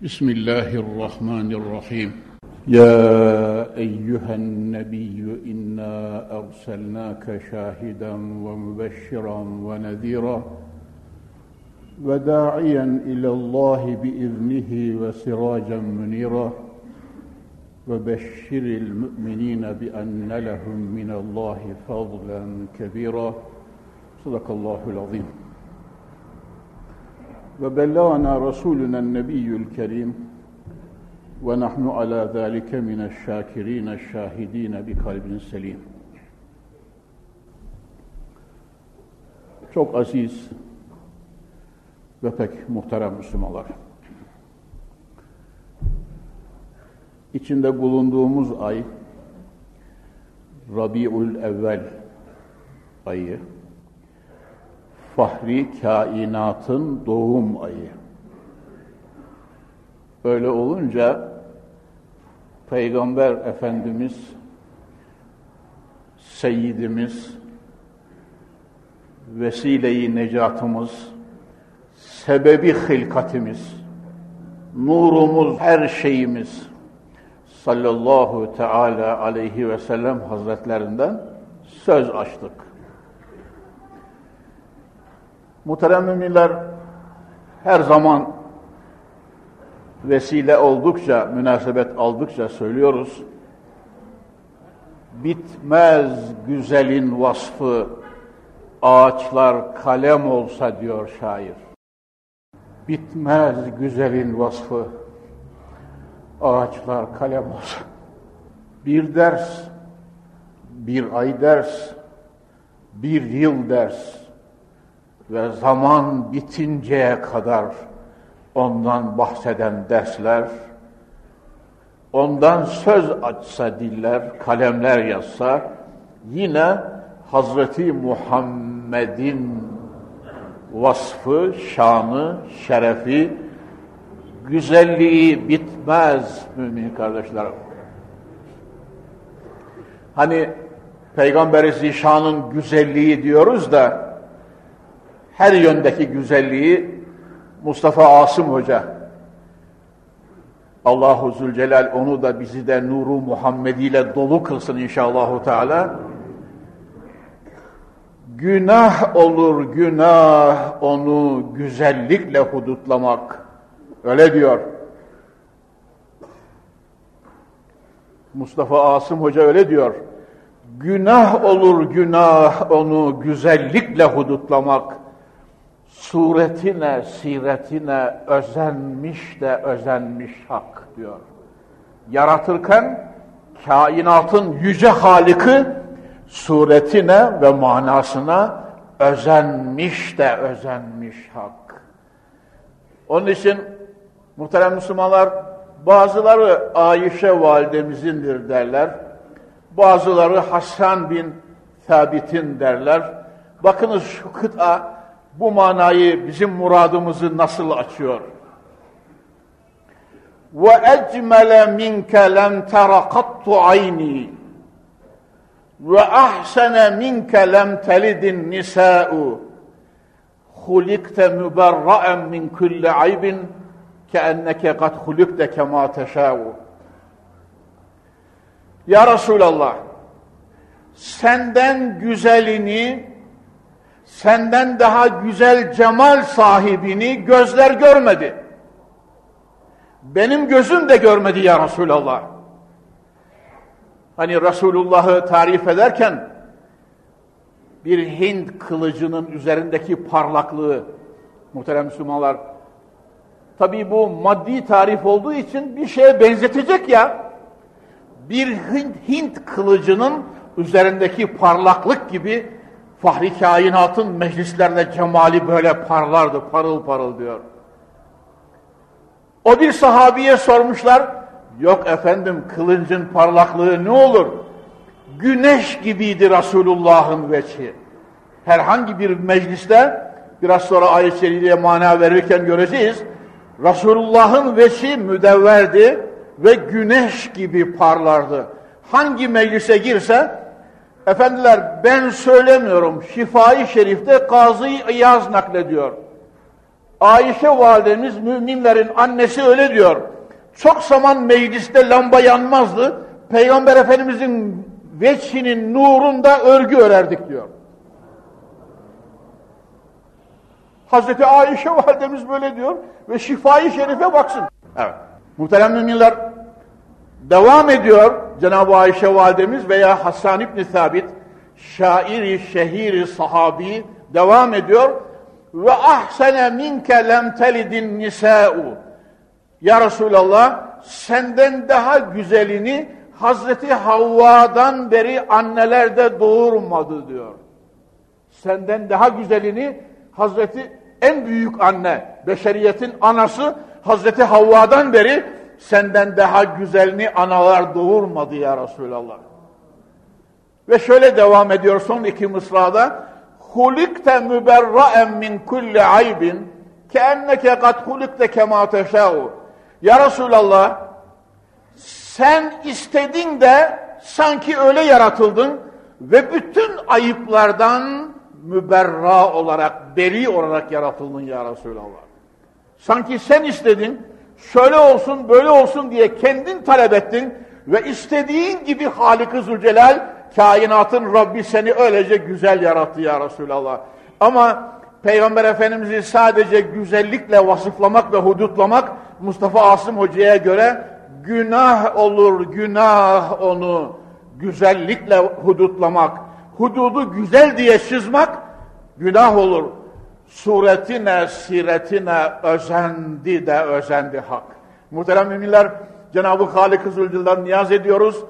بسم الله الرحمن الرحيم. يا أيها النبي إنا أرسلناك شاهدا ومبشرا ونذيرا وداعيا إلى الله بإذنه وسراجا منيرا وبشر المؤمنين بأن لهم من الله فضلا كبيرا. صدق الله العظيم. وبلغنا رسولنا النبي الكريم ونحن على ذلك من الشاكرين الشاهدين بقلب selim. Çok aziz ve pek muhterem Müslümanlar. İçinde bulunduğumuz ay Rabiul Evvel ayı fahri kainatın doğum ayı. Öyle olunca Peygamber Efendimiz Seyyidimiz vesile-i necatımız sebebi hilkatimiz nurumuz her şeyimiz sallallahu teala aleyhi ve sellem hazretlerinden söz açtık. Muhterem müminler her zaman vesile oldukça, münasebet aldıkça söylüyoruz. Bitmez güzelin vasfı, ağaçlar kalem olsa diyor şair. Bitmez güzelin vasfı, ağaçlar kalem olsa. Bir ders, bir ay ders, bir yıl ders, ve zaman bitinceye kadar ondan bahseden dersler, ondan söz açsa diller, kalemler yazsa, yine Hazreti Muhammed'in vasfı, şanı, şerefi, güzelliği bitmez mümin kardeşlerim. Hani Peygamber-i Zişan'ın güzelliği diyoruz da, her yöndeki güzelliği Mustafa Asım Hoca Allahu Zülcelal onu da bizi de nuru Muhammedi ile dolu kılsın inşallahu teala. Günah olur günah onu güzellikle hudutlamak. Öyle diyor. Mustafa Asım Hoca öyle diyor. Günah olur günah onu güzellikle hudutlamak suretine, siretine özenmiş de özenmiş hak diyor. Yaratırken kainatın yüce Halik'i suretine ve manasına özenmiş de özenmiş hak. Onun için muhterem Müslümanlar bazıları Ayşe validemizindir derler. Bazıları Hasan bin Sabit'in derler. Bakınız şu kıta bu manayı bizim muradımızı nasıl açıyor? Ve ecmele minke lem tera kattu ayni. Ve ahsene minke lem telidin nisa'u. Hulikte müberra'en min kulli aybin keenneke kad hulikte kema teşâ'u. Ya Resulallah senden güzelini senden daha güzel cemal sahibini gözler görmedi. Benim gözüm de görmedi ya Resulallah. Hani Resulullah'ı tarif ederken bir Hint kılıcının üzerindeki parlaklığı muhterem Müslümanlar tabi bu maddi tarif olduğu için bir şeye benzetecek ya bir Hint, Hint kılıcının üzerindeki parlaklık gibi Fahri kainatın meclislerinde cemali böyle parlardı, parıl parıl diyor. O bir sahabiye sormuşlar, yok efendim kılıncın parlaklığı ne olur? Güneş gibiydi Resulullah'ın veçi. Herhangi bir mecliste, biraz sonra ayet-i mana verirken göreceğiz, Resulullah'ın veçi müdevverdi ve güneş gibi parlardı. Hangi meclise girse, efendiler ben söylemiyorum, Şifai Şerif'te Kazı İyaz naklediyor. Ayşe validemiz müminlerin annesi öyle diyor. Çok zaman mecliste lamba yanmazdı. Peygamber Efendimizin veçhinin nurunda örgü örerdik diyor. Hazreti Ayşe validemiz böyle diyor ve şifayı şerife baksın. Evet. Muhterem müminler devam ediyor Cenab-ı Ayşe validemiz veya Hasan İbni Sabit şairi, şehiri, sahabi devam ediyor ve ahsene minke lem telidin nisa'u. Ya Resulallah senden daha güzelini Hazreti Havva'dan beri anneler de doğurmadı diyor. Senden daha güzelini Hazreti en büyük anne, beşeriyetin anası Hazreti Havva'dan beri senden daha güzelini analar doğurmadı ya Resulallah. Ve şöyle devam ediyor son iki mısrada hulikte müberra'en min kulli aybin keenneke kad hulikte kema teşâ'u. Ya Resulallah sen istedin de sanki öyle yaratıldın ve bütün ayıplardan müberra olarak, beri olarak yaratıldın ya Resulallah. Sanki sen istedin, şöyle olsun, böyle olsun diye kendin talep ettin ve istediğin gibi Halik-i Zülcelal kainatın Rabbi seni öylece güzel yarattı ya Resulallah. Ama Peygamber Efendimiz'i sadece güzellikle vasıflamak ve hudutlamak Mustafa Asım Hoca'ya göre günah olur, günah onu güzellikle hudutlamak. Hududu güzel diye çizmek günah olur. Suretine, siretine özendi de özendi hak. Muhterem müminler, Cenab-ı Zülcelal'dan niyaz ediyoruz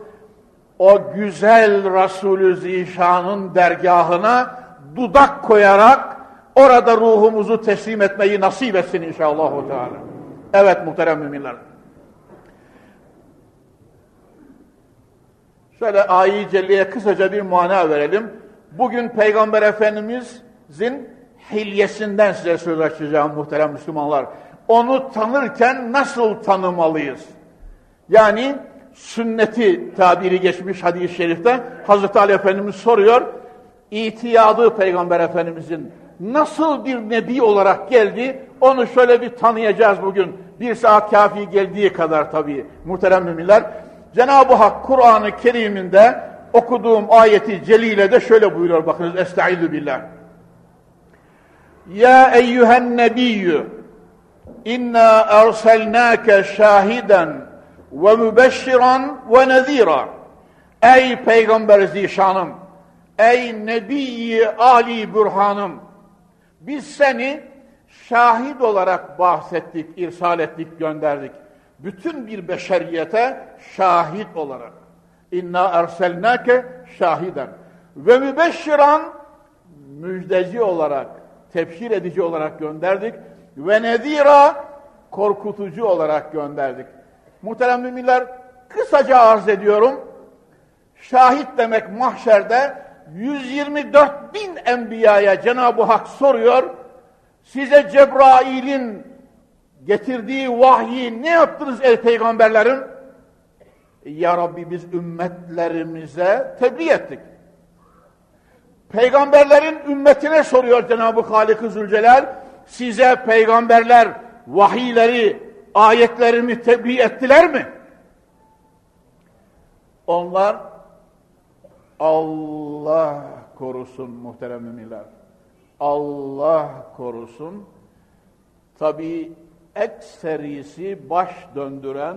o güzel Resulü Zişan'ın dergahına dudak koyarak orada ruhumuzu teslim etmeyi nasip etsin inşallah. Evet muhterem müminler. Şöyle ayi celliye kısaca bir mana verelim. Bugün Peygamber Efendimizin hilyesinden size söz açacağım muhterem Müslümanlar. Onu tanırken nasıl tanımalıyız? Yani sünneti tabiri geçmiş hadis-i şerifte Hazreti Ali Efendimiz soruyor. İtiyadı Peygamber Efendimizin nasıl bir nebi olarak geldi onu şöyle bir tanıyacağız bugün. Bir saat kafi geldiği kadar tabii muhterem müminler. Cenab-ı Hak Kur'an-ı Kerim'inde okuduğum ayeti celile de şöyle buyuruyor bakınız. Estaizu billah. Ya eyyühen nebiyyü inna erselnâke şahiden ve mübeşşiran ve nezira. Ey Peygamber Zişanım, ey Nebi Ali Burhanım, biz seni şahit olarak bahsettik, irsal ettik, gönderdik. Bütün bir beşeriyete şahit olarak. İnna erselnake şahiden. Ve mübeşşiran müjdeci olarak, tebşir edici olarak gönderdik. Ve nezira korkutucu olarak gönderdik. Muhterem müminler kısaca arz ediyorum. Şahit demek mahşerde 124 bin enbiyaya Cenab-ı Hak soruyor. Size Cebrail'in getirdiği vahyi ne yaptınız ey peygamberlerim? Ya Rabbi biz ümmetlerimize tebliğ ettik. Peygamberlerin ümmetine soruyor Cenab-ı Halik-i Zülcelal. Size peygamberler vahiyleri ayetlerimi tebliğ ettiler mi? Onlar Allah korusun muhterem müminler. Allah korusun. Tabi ekserisi baş döndüren,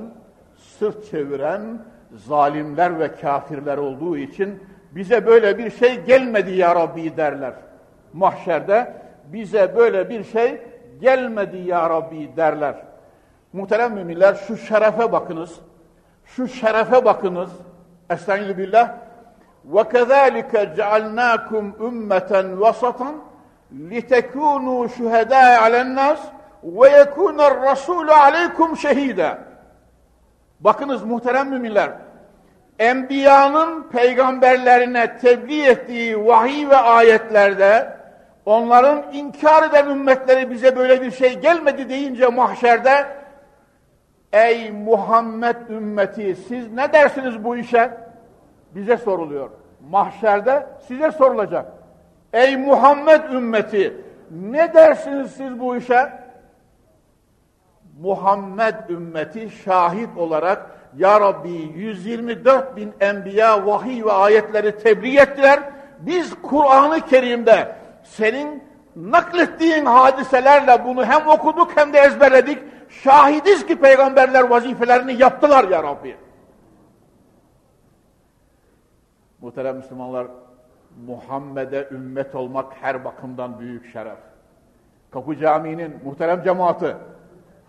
sırt çeviren zalimler ve kafirler olduğu için bize böyle bir şey gelmedi ya Rabbi derler. Mahşerde bize böyle bir şey gelmedi ya Rabbi derler. Muhterem müminler şu şerefe bakınız. Şu şerefe bakınız. Estaizu billah. وَكَذَٰلِكَ جَعَلْنَاكُمْ اُمَّةً وَسَطًا لِتَكُونُوا شُهَدَاءَ عَلَى النَّاسِ ve yekuner rasulü aleykum şehide. Bakınız muhterem müminler, Enbiyanın peygamberlerine tebliğ ettiği vahiy ve ayetlerde onların inkar eden ümmetleri bize böyle bir şey gelmedi deyince mahşerde ey Muhammed ümmeti siz ne dersiniz bu işe? Bize soruluyor. Mahşerde size sorulacak. Ey Muhammed ümmeti ne dersiniz siz bu işe? Muhammed ümmeti şahit olarak Ya Rabbi 124 bin enbiya vahiy ve ayetleri tebliğ ettiler. Biz Kur'an-ı Kerim'de senin naklettiğin hadiselerle bunu hem okuduk hem de ezberledik. Şahidiz ki peygamberler vazifelerini yaptılar ya Rabbi. Muhterem Müslümanlar, Muhammed'e ümmet olmak her bakımdan büyük şeref. Kapı Camii'nin muhterem cemaati,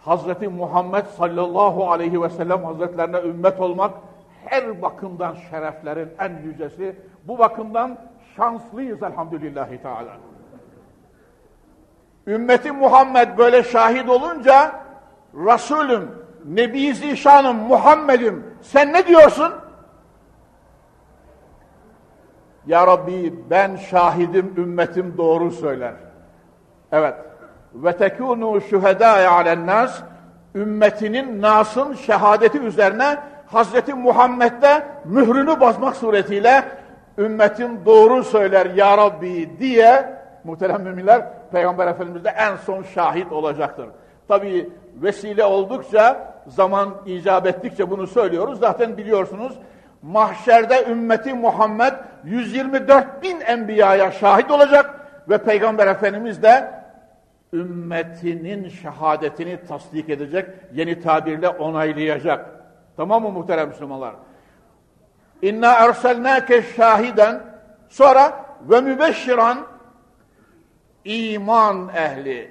Hazreti Muhammed sallallahu aleyhi ve sellem hazretlerine ümmet olmak her bakımdan şereflerin en yücesi. Bu bakımdan şanslıyız elhamdülillahi teala. Ümmeti Muhammed böyle şahit olunca Resulüm, Nebi Zişanım, Muhammed'im sen ne diyorsun? Ya Rabbi ben şahidim, ümmetim doğru söyler. Evet ve tekunu şuhedâye alennâs ümmetinin Nas'ın şehadeti üzerine Hazreti Muhammed'de mührünü basmak suretiyle ümmetin doğru söyler ya Rabbi diye muhterem müminler Peygamber Efendimiz en son şahit olacaktır. Tabi vesile oldukça zaman icap ettikçe bunu söylüyoruz. Zaten biliyorsunuz mahşerde ümmeti Muhammed 124 bin enbiyaya şahit olacak ve Peygamber Efendimiz de ümmetinin şehadetini tasdik edecek, yeni tabirle onaylayacak. Tamam mı muhterem Müslümanlar? İnna erselnâke şahiden sonra ve mübeşşiran iman ehli,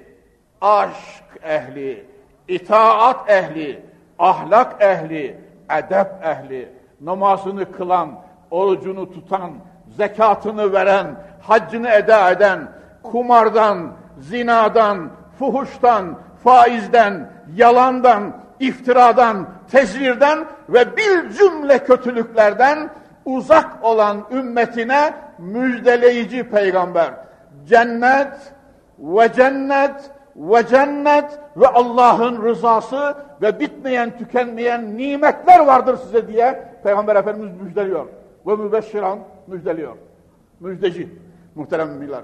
aşk ehli, itaat ehli, ahlak ehli, edep ehli, namazını kılan, orucunu tutan, zekatını veren, haccını eda eden, kumardan, zinadan, fuhuştan, faizden, yalandan, iftiradan, tezvirden ve bir cümle kötülüklerden uzak olan ümmetine müjdeleyici peygamber. Cennet ve cennet ve cennet ve Allah'ın rızası ve bitmeyen tükenmeyen nimetler vardır size diye Peygamber Efendimiz müjdeliyor. Ve mübeşşiran müjdeliyor. Müjdeci muhterem müminler.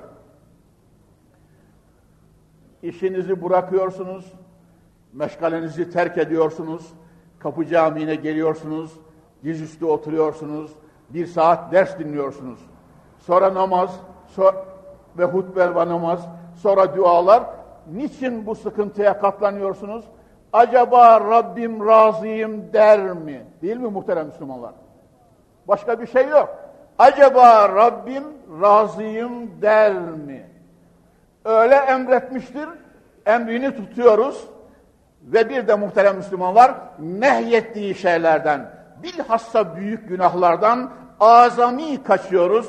İşinizi bırakıyorsunuz, meşgalenizi terk ediyorsunuz, kapı camiine geliyorsunuz, dizüstü oturuyorsunuz, bir saat ders dinliyorsunuz. Sonra namaz so ve hutbe ve namaz, sonra dualar. Niçin bu sıkıntıya katlanıyorsunuz? Acaba Rabbim razıyım der mi? Değil mi muhterem Müslümanlar? Başka bir şey yok. Acaba Rabbim razıyım der mi? Öyle emretmiştir, emrini tutuyoruz ve bir de muhterem Müslümanlar nehyettiği şeylerden, bilhassa büyük günahlardan azami kaçıyoruz.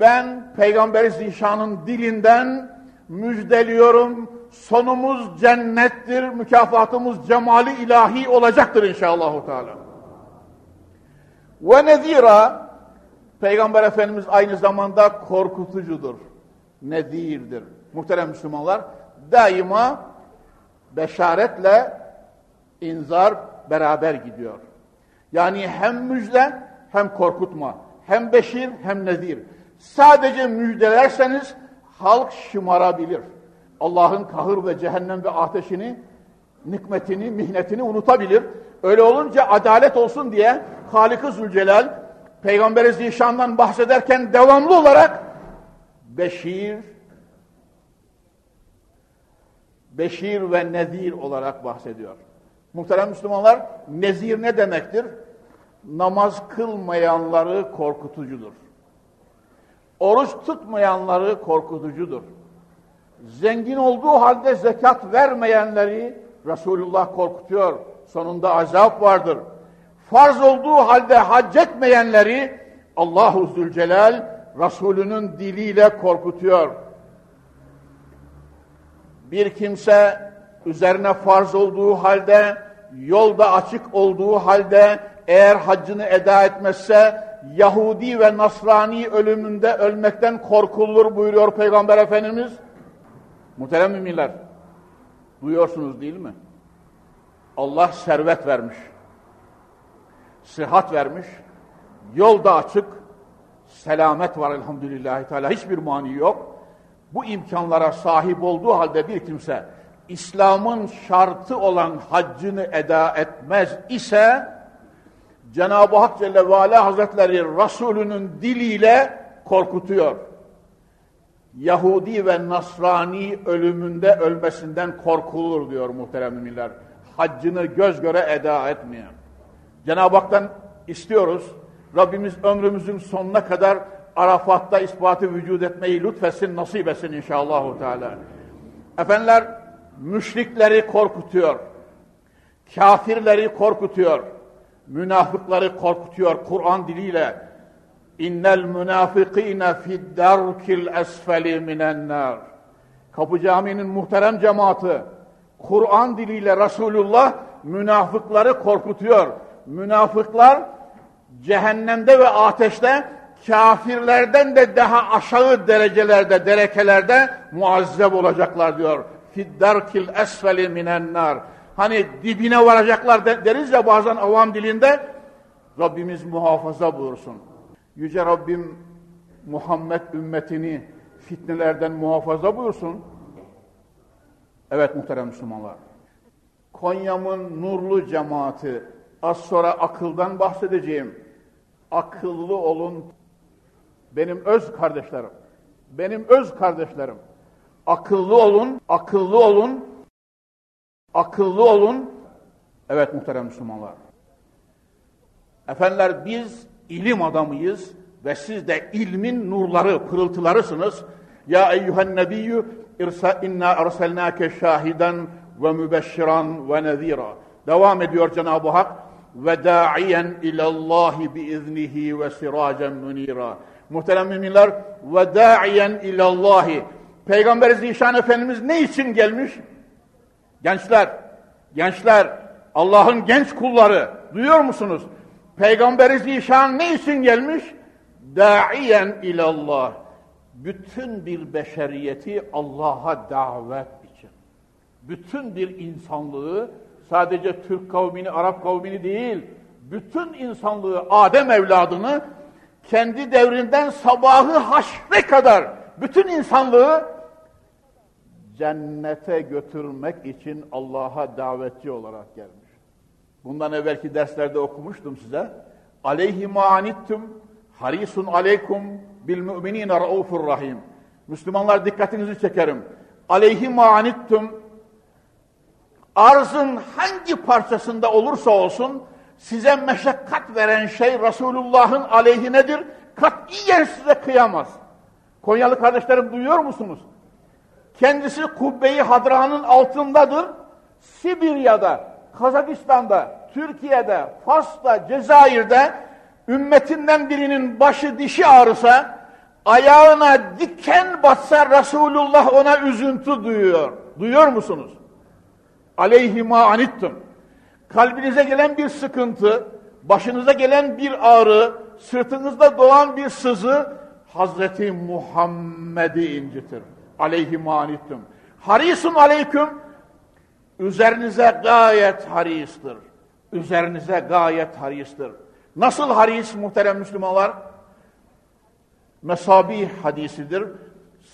Ben Peygamber Zişan'ın dilinden müjdeliyorum, sonumuz cennettir, mükafatımız cemali ilahi olacaktır inşallah. Teala. Ve nezira Peygamber Efendimiz aynı zamanda korkutucudur, nedirdir muhterem Müslümanlar daima beşaretle inzar beraber gidiyor. Yani hem müjde hem korkutma, hem beşir hem nedir. Sadece müjdelerseniz halk şımarabilir. Allah'ın kahır ve cehennem ve ateşini, nikmetini, mihnetini unutabilir. Öyle olunca adalet olsun diye Halik-i Zülcelal Peygamber-i Zişan'dan bahsederken devamlı olarak beşir, beşir ve nezir olarak bahsediyor. Muhterem Müslümanlar, nezir ne demektir? Namaz kılmayanları korkutucudur. Oruç tutmayanları korkutucudur. Zengin olduğu halde zekat vermeyenleri Resulullah korkutuyor. Sonunda azap vardır. Farz olduğu halde hac etmeyenleri Allahu Zülcelal Resulünün diliyle korkutuyor bir kimse üzerine farz olduğu halde, yolda açık olduğu halde eğer haccını eda etmezse Yahudi ve Nasrani ölümünde ölmekten korkulur buyuruyor Peygamber Efendimiz. Muhterem müminler, duyuyorsunuz değil mi? Allah servet vermiş, sıhhat vermiş, yolda açık, selamet var elhamdülillahi teala, hiçbir mani yok. Bu imkanlara sahip olduğu halde bir kimse, İslam'ın şartı olan haccını eda etmez ise, Cenab-ı Hak Celle ve Ala Hazretleri Resulünün diliyle korkutuyor. Yahudi ve Nasrani ölümünde ölmesinden korkulur diyor muhterem müminler. Haccını göz göre eda etmeyen. Cenab-ı Hak'tan istiyoruz. Rabbimiz ömrümüzün sonuna kadar Arafat'ta ispatı vücut etmeyi lütfetsin, nasip etsin inşallah. Teala. Efendiler, müşrikleri korkutuyor. Kafirleri korkutuyor. Münafıkları korkutuyor Kur'an diliyle. İnnel münafikine fid derkil esfeli minen nar. Kapı Camii'nin muhterem cemaati Kur'an diliyle Resulullah münafıkları korkutuyor. Münafıklar cehennemde ve ateşte kafirlerden de daha aşağı derecelerde, derekelerde muazzeb olacaklar diyor. Fiddarkil esfeli minen nar. Hani dibine varacaklar deriz ya bazen avam dilinde. Rabbimiz muhafaza buyursun. Yüce Rabbim Muhammed ümmetini fitnelerden muhafaza buyursun. Evet muhterem Müslümanlar. Konya'mın nurlu cemaati az sonra akıldan bahsedeceğim. Akıllı olun benim öz kardeşlerim. Benim öz kardeşlerim. Akıllı olun, akıllı olun, akıllı olun. Evet muhterem Müslümanlar. Efendiler biz ilim adamıyız ve siz de ilmin nurları, pırıltılarısınız. Ya eyyühen nebiyyü inna arselnake şahiden ve mübeşşiran ve nezira. Devam ediyor Cenab-ı Hak. Ve da'iyen ilallahi biiznihi ve siracen münira. Muhterem müminler ve da'iyen ilallahi. Peygamber Zişan Efendimiz ne için gelmiş? Gençler, gençler, Allah'ın genç kulları duyuyor musunuz? Peygamber Zişan ne için gelmiş? Da'iyen ilallah. Bütün bir beşeriyeti Allah'a davet için. Bütün bir insanlığı sadece Türk kavmini, Arap kavmini değil, bütün insanlığı, Adem evladını kendi devrinden sabahı haşre kadar bütün insanlığı cennete götürmek için Allah'a davetçi olarak gelmiş. Bundan evvelki derslerde okumuştum size. Aleyhi ma'anittum harisun aleykum bil müminine raufur rahim. Müslümanlar dikkatinizi çekerim. Aleyhi ma'anittum arzın hangi parçasında olursa olsun size meşakkat veren şey Resulullah'ın aleyhinedir. Katiyen size kıyamaz. Konyalı kardeşlerim duyuyor musunuz? Kendisi kubbeyi hadranın altındadır. Sibirya'da, Kazakistan'da, Türkiye'de, Fas'ta, Cezayir'de ümmetinden birinin başı dişi ağrısa, ayağına diken batsa Resulullah ona üzüntü duyuyor. Duyuyor musunuz? Aleyhima anittum. Kalbinize gelen bir sıkıntı, başınıza gelen bir ağrı, sırtınızda doğan bir sızı Hazreti Muhammed'i incitir. Aleyhima anittum. Harisun aleyküm üzerinize gayet haristir. Üzerinize gayet haristir. Nasıl haris muhterem Müslümanlar? Mesabi hadisidir.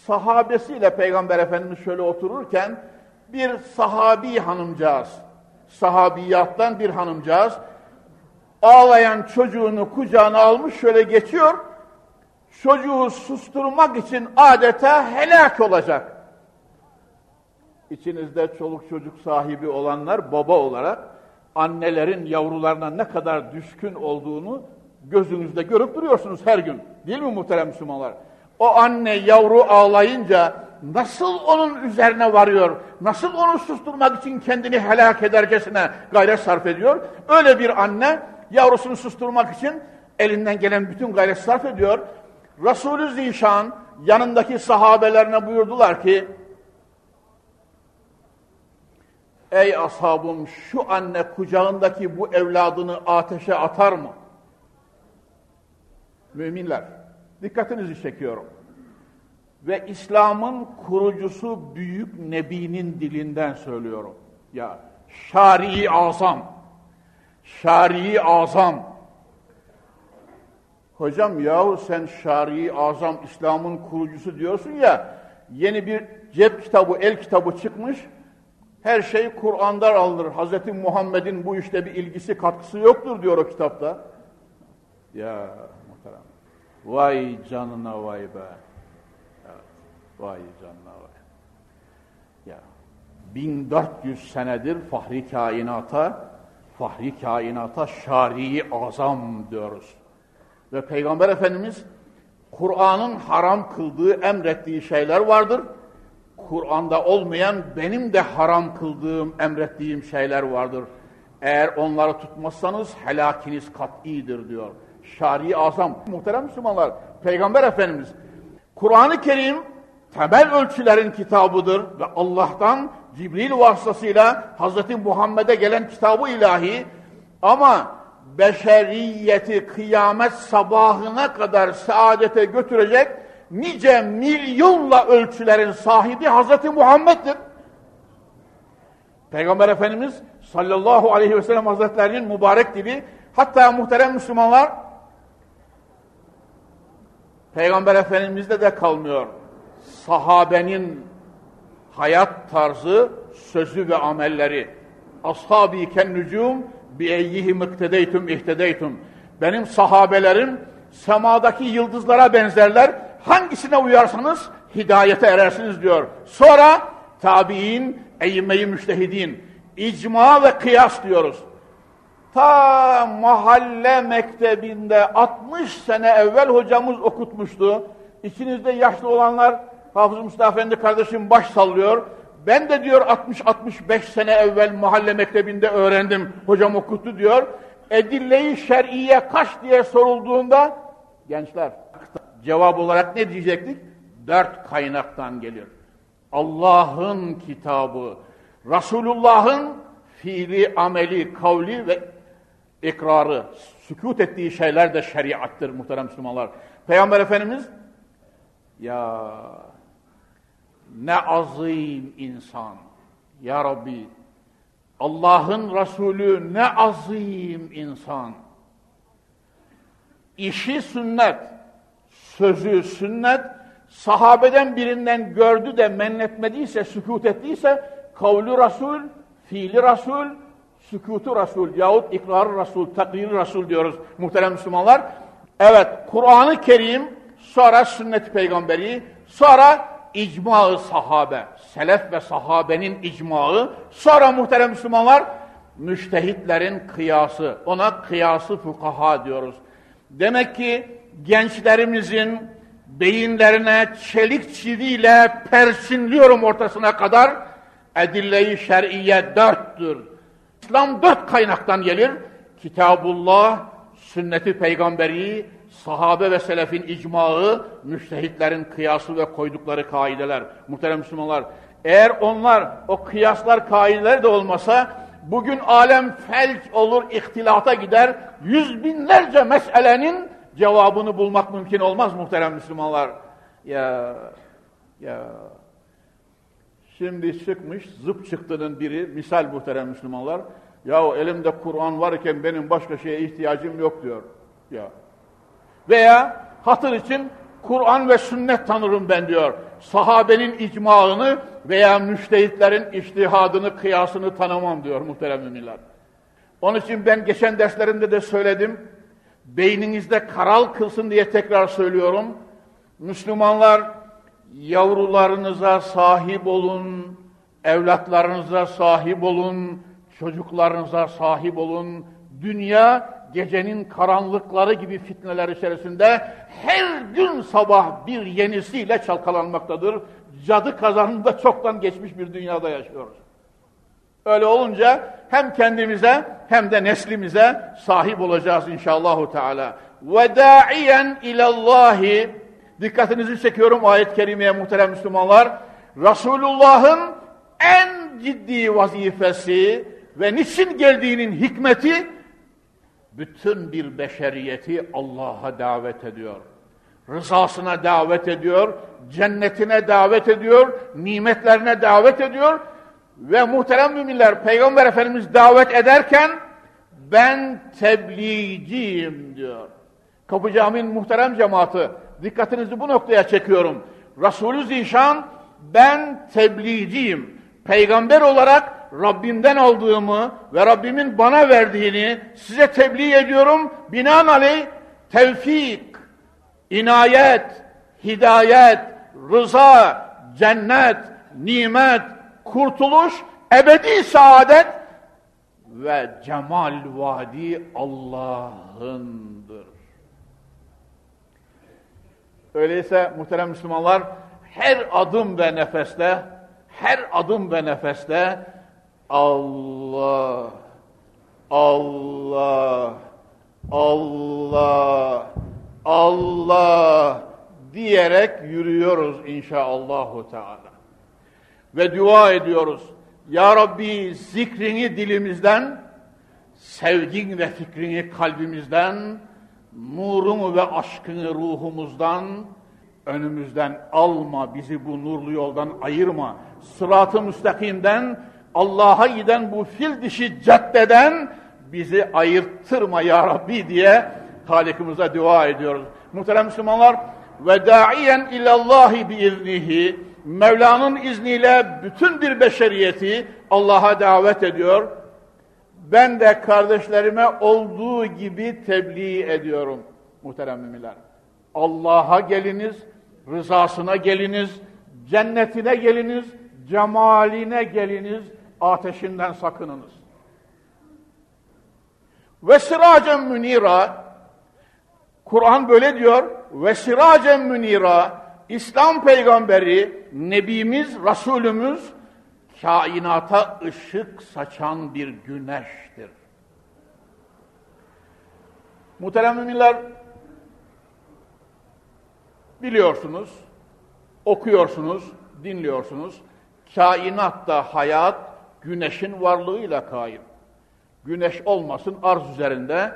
Sahabesiyle Peygamber Efendimiz şöyle otururken bir sahabi hanımcağız, sahabiyattan bir hanımcağız ağlayan çocuğunu kucağına almış şöyle geçiyor. Çocuğu susturmak için adeta helak olacak. İçinizde çoluk çocuk sahibi olanlar baba olarak annelerin yavrularına ne kadar düşkün olduğunu gözünüzde görüp duruyorsunuz her gün. Değil mi muhterem Müslümanlar? O anne yavru ağlayınca nasıl onun üzerine varıyor, nasıl onu susturmak için kendini helak edercesine gayret sarf ediyor. Öyle bir anne yavrusunu susturmak için elinden gelen bütün gayret sarf ediyor. Resulü Zişan yanındaki sahabelerine buyurdular ki Ey ashabım şu anne kucağındaki bu evladını ateşe atar mı? Müminler, dikkatinizi çekiyorum. Ve İslam'ın kurucusu büyük nebinin dilinden söylüyorum. Ya şari azam, şari azam. Hocam yahu sen şari azam İslam'ın kurucusu diyorsun ya, yeni bir cep kitabı, el kitabı çıkmış, her şey Kur'an'dan alınır. Hz. Muhammed'in bu işte bir ilgisi, katkısı yoktur diyor o kitapta. Ya muhterem. Vay canına vay be. Evet, vay canına vay. Ya 1400 senedir fahri kainata, fahri kainata şari azam diyoruz. Ve Peygamber Efendimiz Kur'an'ın haram kıldığı, emrettiği şeyler vardır. Kur'an'da olmayan benim de haram kıldığım, emrettiğim şeyler vardır. Eğer onları tutmazsanız helakiniz kat'idir diyor. Şari azam. Muhterem Müslümanlar, Peygamber Efendimiz Kur'an-ı Kerim temel ölçülerin kitabıdır ve Allah'tan Cibril vasıtasıyla Hz. Muhammed'e gelen kitabı ilahi ama beşeriyeti kıyamet sabahına kadar saadete götürecek nice milyonla ölçülerin sahibi Hz. Muhammed'dir. Peygamber Efendimiz sallallahu aleyhi ve sellem hazretlerinin mübarek dili hatta muhterem Müslümanlar Peygamber Efendimiz'de de kalmıyor. Sahabenin hayat tarzı, sözü ve amelleri. Ashabi ken nücum bi eyyihi mıktedeytum ihtedeytum. Benim sahabelerim semadaki yıldızlara benzerler. Hangisine uyarsanız hidayete erersiniz diyor. Sonra tabi'in, eyyime-i müştehidin, icma ve kıyas diyoruz. Ta mahalle mektebinde 60 sene evvel hocamız okutmuştu. İçinizde yaşlı olanlar Hafız Mustafa Efendi kardeşim baş sallıyor. Ben de diyor 60-65 sene evvel mahalle mektebinde öğrendim. Hocam okuttu diyor. Edille-i şer'iye kaç diye sorulduğunda gençler cevap olarak ne diyecektik? Dört kaynaktan gelir. Allah'ın kitabı, Resulullah'ın fiili, ameli, kavli ve ikrarı, sükut ettiği şeyler de şeriattır muhterem Müslümanlar. Peygamber Efendimiz ya ne azim insan. Ya Rabbi Allah'ın Resulü ne azim insan. İşi sünnet, sözü sünnet, sahabeden birinden gördü de mennetmediyse, sükut ettiyse, kavlu Resul, fiili Resul, sükutu Resul yahut ikrarı Resul, takdiri Resul diyoruz muhterem Müslümanlar. Evet, Kur'an-ı Kerim, sonra sünnet peygamberi, sonra icma sahabe, selef ve sahabenin icmaı, sonra muhterem Müslümanlar, müştehitlerin kıyası, ona kıyası fukaha diyoruz. Demek ki gençlerimizin beyinlerine çelik çiviyle persinliyorum ortasına kadar, edille-i şer'iye dörttür. İslam dört kaynaktan gelir. Kitabullah, sünneti peygamberi, sahabe ve selefin icmağı, müştehitlerin kıyası ve koydukları kaideler. Muhterem Müslümanlar, eğer onlar, o kıyaslar, kaideler de olmasa, bugün alem felç olur, ihtilata gider, yüz binlerce meselenin cevabını bulmak mümkün olmaz muhterem Müslümanlar. Ya, ya, şimdi çıkmış, zıp çıktının biri, misal muhterem Müslümanlar, yahu elimde Kur'an varken benim başka şeye ihtiyacım yok diyor. Ya, veya hatır için Kur'an ve sünnet tanırım ben diyor. Sahabenin icmaını veya müştehitlerin iştihadını, kıyasını tanımam diyor muhterem müminler. Onun için ben geçen derslerimde de söyledim. Beyninizde karal kılsın diye tekrar söylüyorum. Müslümanlar yavrularınıza sahip olun, evlatlarınıza sahip olun, çocuklarınıza sahip olun. Dünya gecenin karanlıkları gibi fitneler içerisinde her gün sabah bir yenisiyle çalkalanmaktadır. Cadı kazanında çoktan geçmiş bir dünyada yaşıyoruz. Öyle olunca hem kendimize hem de neslimize sahip olacağız inşallahu teala. Ve da'iyen ilallahi dikkatinizi çekiyorum ayet-i kerimeye muhterem Müslümanlar. Resulullah'ın en ciddi vazifesi ve niçin geldiğinin hikmeti bütün bir beşeriyeti Allah'a davet ediyor. Rızasına davet ediyor, cennetine davet ediyor, nimetlerine davet ediyor ve muhterem müminler Peygamber Efendimiz davet ederken ben tebliğciyim diyor. Kapı Camii'nin muhterem cemaati dikkatinizi bu noktaya çekiyorum. Resulü Zişan ben tebliğciyim. Peygamber olarak Rabbimden aldığımı ve Rabbimin bana verdiğini size tebliğ ediyorum. Binaenaleyh tevfik, inayet, hidayet, rıza, cennet, nimet, kurtuluş, ebedi saadet ve cemal vadi Allah'ındır. Öyleyse muhterem Müslümanlar her adım ve nefeste, her adım ve nefeste Allah, Allah, Allah, Allah diyerek yürüyoruz inşallahü teala. Ve dua ediyoruz. Ya Rabbi zikrini dilimizden, sevgin ve fikrini kalbimizden, nurunu ve aşkını ruhumuzdan, önümüzden alma, bizi bu nurlu yoldan ayırma. Sırat-ı müstakimden, Allah'a giden bu fil dişi caddeden bizi ayırttırma ya Rabbi diye Halikimize dua ediyoruz. Muhterem Müslümanlar, ve da'iyen ilallahi biiznihi, Mevla'nın izniyle bütün bir beşeriyeti Allah'a davet ediyor. Ben de kardeşlerime olduğu gibi tebliğ ediyorum muhterem. Allah'a geliniz, rızasına geliniz, cennetine geliniz, cemaline geliniz, ateşinden sakınınız. Ve sıracen münira, Kur'an böyle diyor, ve sıracen münira, İslam peygamberi, Nebimiz, Resulümüz, kainata ışık saçan bir güneştir. Muhterem müminler, biliyorsunuz, okuyorsunuz, dinliyorsunuz. Kainatta hayat güneşin varlığıyla kaim. Güneş olmasın arz üzerinde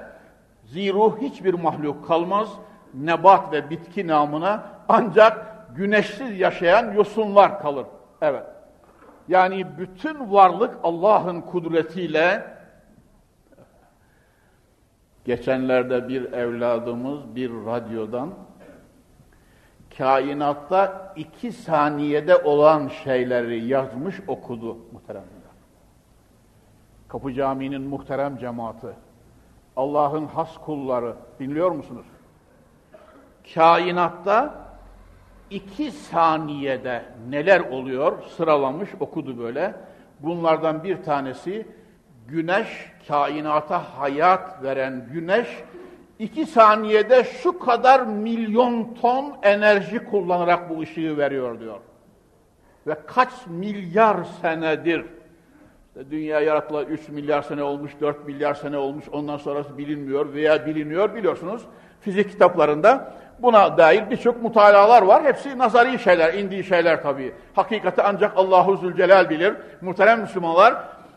ziru hiçbir mahluk kalmaz. Nebat ve bitki namına ancak güneşsiz yaşayan yosunlar kalır. Evet. Yani bütün varlık Allah'ın kudretiyle geçenlerde bir evladımız bir radyodan kainatta iki saniyede olan şeyleri yazmış okudu muhteremler. Kapı Camii'nin muhterem cemaati, Allah'ın has kulları dinliyor musunuz? Kainatta iki saniyede neler oluyor sıralamış okudu böyle. Bunlardan bir tanesi güneş, kainata hayat veren güneş iki saniyede şu kadar milyon ton enerji kullanarak bu ışığı veriyor diyor. Ve kaç milyar senedir işte dünya yaratılalı 3 milyar sene olmuş, 4 milyar sene olmuş, ondan sonrası bilinmiyor veya biliniyor biliyorsunuz. Fizik kitaplarında buna dair birçok mutalalar var. Hepsi nazari şeyler, indiği şeyler tabii. Hakikati ancak Allahu Zülcelal bilir. Muhterem Müslümanlar,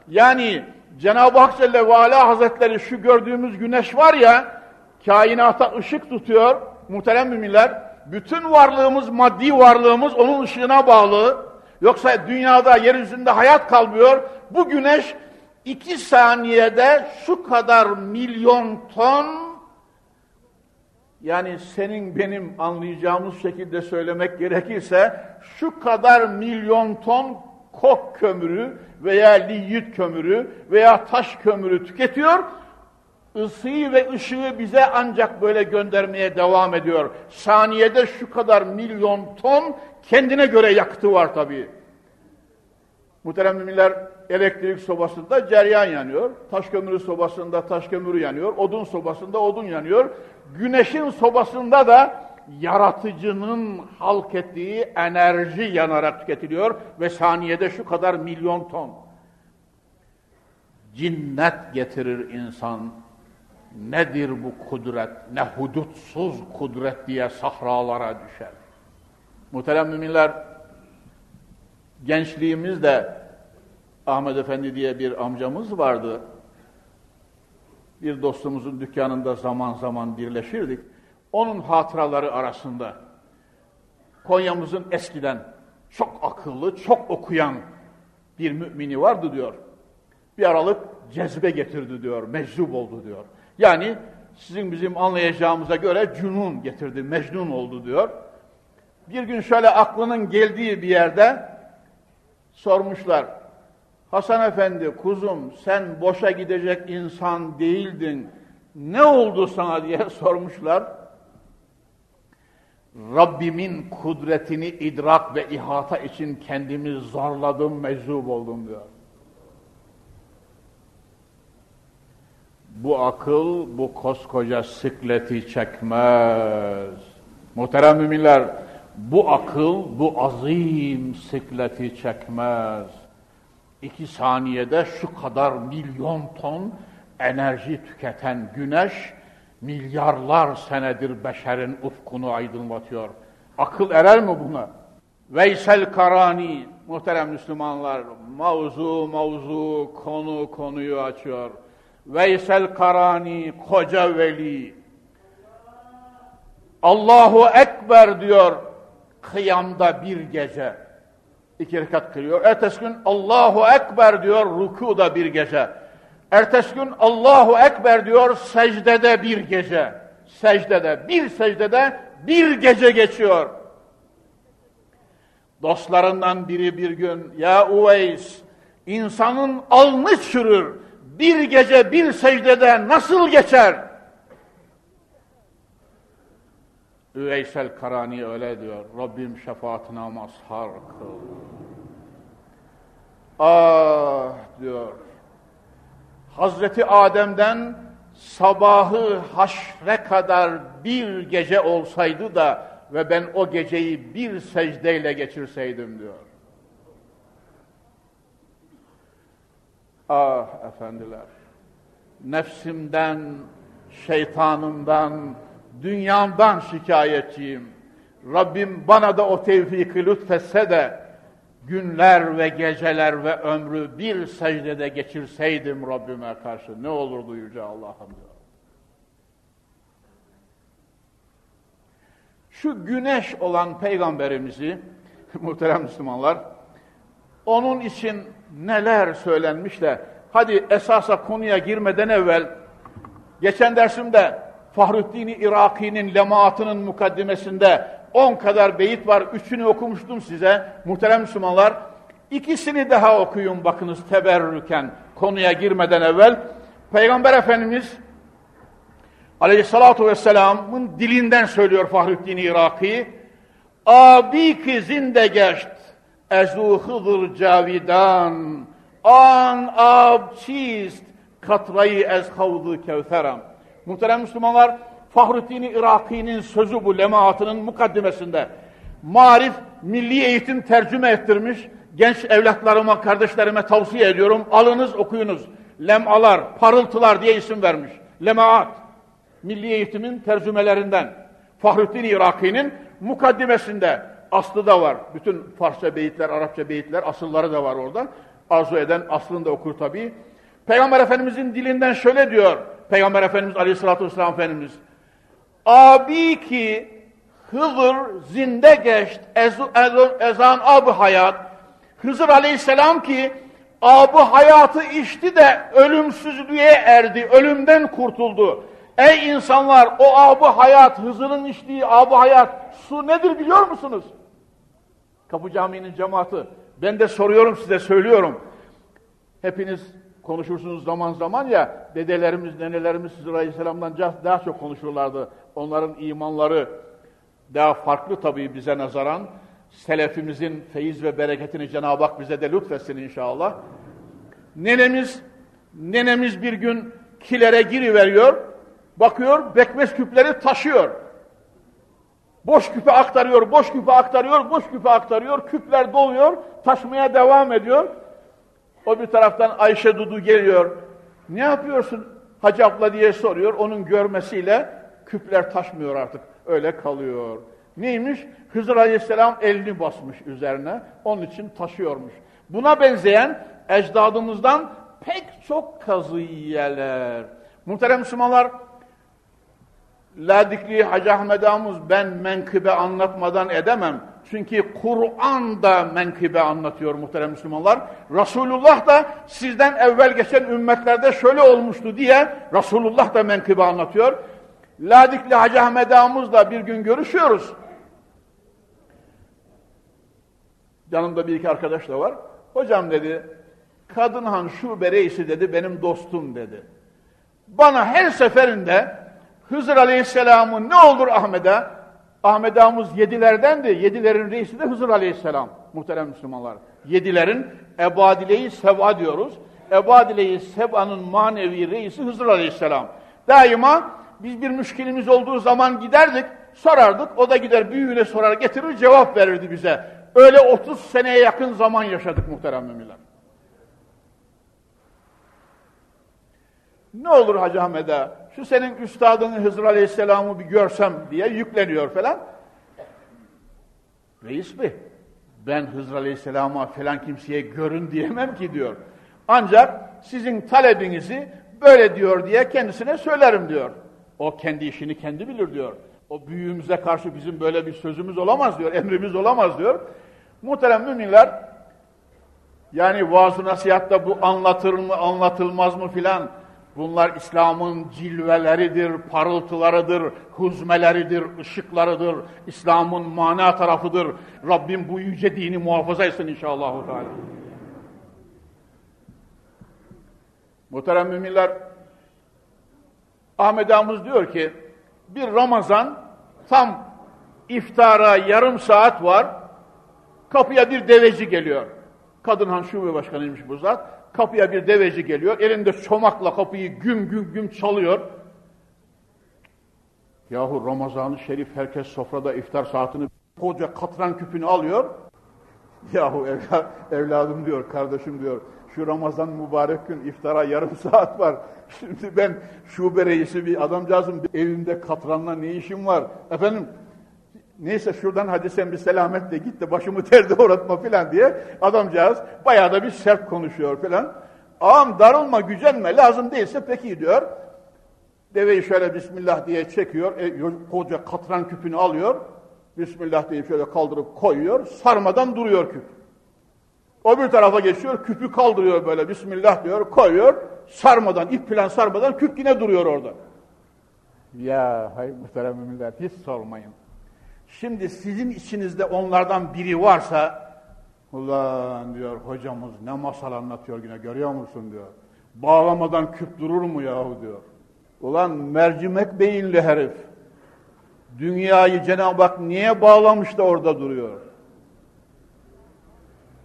yani Cenab-ı Hak Celle ve Ala Hazretleri şu gördüğümüz güneş var ya, kainata ışık tutuyor. Muhterem müminler, bütün varlığımız, maddi varlığımız onun ışığına bağlı. Yoksa dünyada, yeryüzünde hayat kalmıyor. Bu güneş iki saniyede şu kadar milyon ton yani senin benim anlayacağımız şekilde söylemek gerekirse şu kadar milyon ton kok kömürü veya liyyit kömürü veya taş kömürü tüketiyor. Isıyı ve ışığı bize ancak böyle göndermeye devam ediyor. Saniyede şu kadar milyon ton kendine göre yakıtı var tabii. Muhterem müminler elektrik sobasında ceryan yanıyor. Taş kömürü sobasında taş kömürü yanıyor. Odun sobasında odun yanıyor. Güneşin sobasında da yaratıcının halk ettiği enerji yanarak tüketiliyor ve saniyede şu kadar milyon ton. Cinnet getirir insan. Nedir bu kudret? Ne hudutsuz kudret diye sahralara düşer. Muhterem müminler, gençliğimizde Ahmet Efendi diye bir amcamız vardı. Bir dostumuzun dükkanında zaman zaman birleşirdik. Onun hatıraları arasında Konya'mızın eskiden çok akıllı, çok okuyan bir mümini vardı diyor. Bir aralık cezbe getirdi diyor, meczup oldu diyor. Yani sizin bizim anlayacağımıza göre cünun getirdi, mecnun oldu diyor. Bir gün şöyle aklının geldiği bir yerde sormuşlar. Hasan Efendi kuzum sen boşa gidecek insan değildin. Ne oldu sana diye sormuşlar. Rabbimin kudretini idrak ve ihata için kendimi zorladım, meczup oldum diyor. Bu akıl bu koskoca sıkleti çekmez. Muhterem müminler, bu akıl bu azim sıkleti çekmez. İki saniyede şu kadar milyon ton enerji tüketen güneş, milyarlar senedir beşerin ufkunu aydınlatıyor. Akıl erer mi buna? Veysel Karani, muhterem Müslümanlar, mavzu mavzu, konu konuyu açıyor. Veysel Karani, koca veli, Allahu Ekber diyor kıyamda bir gece. İki rekat kılıyor. Ertesi gün Allahu Ekber diyor rükuda bir gece. Ertesi gün Allahu Ekber diyor secdede bir gece. Secdede, bir secdede bir gece geçiyor. Dostlarından biri bir gün, ya Uveys, insanın alnı çürür, bir gece bir secdede nasıl geçer? Üveysel Karani öyle diyor, Rabbim şefaatine mazhar kıl. Ah diyor, Hazreti Adem'den sabahı haşre kadar bir gece olsaydı da ve ben o geceyi bir secdeyle geçirseydim diyor. Ah efendiler, nefsimden, şeytanımdan, dünyamdan şikayetçiyim. Rabbim bana da o tevfiki lütfetse de günler ve geceler ve ömrü bir secdede geçirseydim Rabbime karşı ne olurdu Yüce Allah'ım. Şu güneş olan peygamberimizi muhterem Müslümanlar onun için neler söylenmiş de hadi esasa konuya girmeden evvel geçen dersimde Fahrettin Iraki'nin lemaatının mukaddimesinde on kadar beyit var. Üçünü okumuştum size. Muhterem Müslümanlar. İkisini daha okuyun bakınız teberrüken konuya girmeden evvel. Peygamber Efendimiz Aleyhissalatu vesselamın dilinden söylüyor Fahrettin Iraki. Abi ki zinde geçt ezu hıdır cavidan an ab çist katrayı ez havdı kevseram. Muhterem Müslümanlar, Fahrettin Iraki'nin sözü bu lemaatının mukaddimesinde. Marif milli eğitim tercüme ettirmiş. Genç evlatlarıma, kardeşlerime tavsiye ediyorum. Alınız, okuyunuz. Lemalar, parıltılar diye isim vermiş. Lemaat. Milli eğitimin tercümelerinden. Fahrettin Iraki'nin mukaddimesinde. Aslı da var. Bütün Farsça beyitler, Arapça beyitler, asılları da var orada. Arzu eden aslını da okur tabii. Peygamber Efendimizin dilinden şöyle diyor. Peygamber Efendimiz Aleyhisselatü Vesselam Efendimiz. Abi ki Hızır zinde geçt ezu, ezu, ezan abı hayat. Hızır Aleyhisselam ki abı hayatı içti de ölümsüzlüğe erdi, ölümden kurtuldu. Ey insanlar o abı hayat, Hızır'ın içtiği abı hayat su nedir biliyor musunuz? Kapı Camii'nin cemaati. Ben de soruyorum size söylüyorum. Hepiniz konuşursunuz zaman zaman ya, dedelerimiz, nenelerimiz Hızır Aleyhisselam'dan daha çok konuşurlardı. Onların imanları daha farklı tabii bize nazaran. Selefimizin feyiz ve bereketini Cenab-ı Hak bize de lütfetsin inşallah. Nenemiz, nenemiz bir gün kilere giriveriyor, bakıyor, bekmez küpleri taşıyor. Boş küpe aktarıyor, boş küpe aktarıyor, boş küpe aktarıyor, küpler doluyor, taşmaya devam ediyor. O bir taraftan Ayşe Dudu geliyor. Ne yapıyorsun Hacı abla diye soruyor. Onun görmesiyle küpler taşmıyor artık. Öyle kalıyor. Neymiş? Hızır Aleyhisselam elini basmış üzerine. Onun için taşıyormuş. Buna benzeyen ecdadımızdan pek çok kazıyeler. Muhterem Müslümanlar, Ladikli Hacı Ahmet Amuz ben menkıbe anlatmadan edemem. Çünkü Kur'an da menkıbe anlatıyor muhterem Müslümanlar. Resulullah da sizden evvel geçen ümmetlerde şöyle olmuştu diye Resulullah da menkıbe anlatıyor. Ladikli Hacı Ahmet Amuz'la bir gün görüşüyoruz. Yanımda bir iki arkadaş da var. Hocam dedi, Kadınhan şube reisi dedi, benim dostum dedi. Bana her seferinde Hızır Aleyhisselam'ın ne olur Ahmet'e? Ahmet Amuz yedilerdendi. Yedilerin reisi de Hızır Aleyhisselam. Muhterem Müslümanlar. Yedilerin Ebadileyi Seva diyoruz. Ebadileyi Seva'nın manevi reisi Hızır Aleyhisselam. Daima biz bir müşkilimiz olduğu zaman giderdik, sorardık. O da gider büyüğüne sorar, getirir, cevap verirdi bize. Öyle 30 seneye yakın zaman yaşadık muhterem müminler. Ne olur Hacı Ahmet'e, şu senin üstadını Hızır Aleyhisselam'ı bir görsem diye yükleniyor falan. Reis Bey, ben Hızır Aleyhisselam'a falan kimseye görün diyemem ki diyor. Ancak sizin talebinizi böyle diyor diye kendisine söylerim diyor. O kendi işini kendi bilir diyor. O büyüğümüze karşı bizim böyle bir sözümüz olamaz diyor, emrimiz olamaz diyor. Muhterem müminler, yani vaaz-ı nasihatta bu anlatır mı, anlatılmaz mı filan, bunlar İslam'ın cilveleridir, parıltılarıdır, huzmeleridir, ışıklarıdır, İslam'ın mana tarafıdır. Rabbim bu yüce dini muhafaza etsin inşallah. Teala. Muhterem müminler, Ahmet Amuz diyor ki, bir Ramazan tam iftara yarım saat var, kapıya bir deveci geliyor. Kadınhan Şube Başkanıymış bu zat. Kapıya bir deveci geliyor, elinde çomakla kapıyı güm güm güm çalıyor. Yahu Ramazan-ı Şerif herkes sofrada iftar saatini koca katran küpünü alıyor. Yahu evla, evladım diyor, kardeşim diyor, şu Ramazan mübarek gün iftara yarım saat var. Şimdi ben şube reisi bir adamcağızım evimde katranla ne işim var? Efendim neyse şuradan hadi sen bir selametle git de başımı terde uğratma filan diye adamcağız bayağı da bir sert konuşuyor filan. Ağam darılma gücenme lazım değilse peki diyor. Deveyi şöyle Bismillah diye çekiyor. E, koca katran küpünü alıyor. Bismillah diye şöyle kaldırıp koyuyor. Sarmadan duruyor küp. O bir tarafa geçiyor, küpü kaldırıyor böyle, Bismillah diyor, koyuyor, sarmadan, ip plan sarmadan küp yine duruyor orada. Ya hayır muhterem müminler, hiç sormayın. Şimdi sizin içinizde onlardan biri varsa, ulan diyor hocamız ne masal anlatıyor yine görüyor musun diyor. Bağlamadan küp durur mu yahu diyor. Ulan mercimek beyinli herif. Dünyayı Cenab-ı Hak niye bağlamış da orada duruyor?